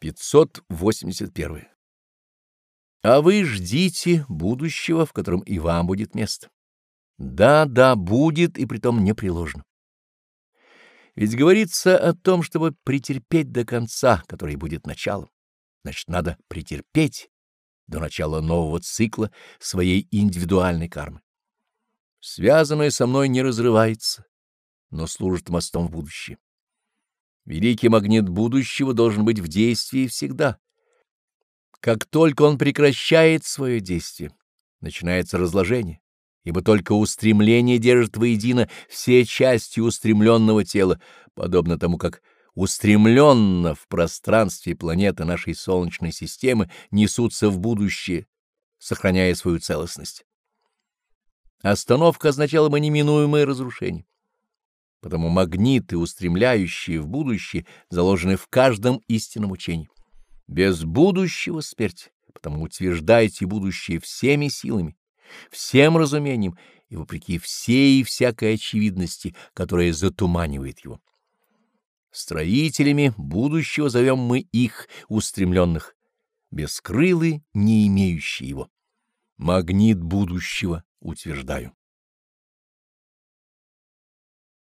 581. А вы ждите будущего, в котором и вам будет место. Да, да, будет, и притом непреложно. Ведь говорится о том, чтобы претерпеть до конца, который будет началом. Значит, надо претерпеть до начала нового цикла своей индивидуальной кармы. Связанное со мной не разрывается, но служит мостом в будущее. Великий магнит будущего должен быть в действии всегда. Как только он прекращает свое действие, начинается разложение, ибо только устремление держит воедино все части устремленного тела, подобно тому, как устремленно в пространстве планеты нашей Солнечной системы несутся в будущее, сохраняя свою целостность. Остановка означала бы неминуемое разрушение. Потому магниты, устремляющие в будущее, заложены в каждом истинном учении. Без будущего смерть, потому утверждайте будущее всеми силами, всем разумением и вопреки всей и всякой очевидности, которая затуманивает его. Строителями будущего зовем мы их, устремленных, бескрылы, не имеющие его. Магнит будущего утверждаю.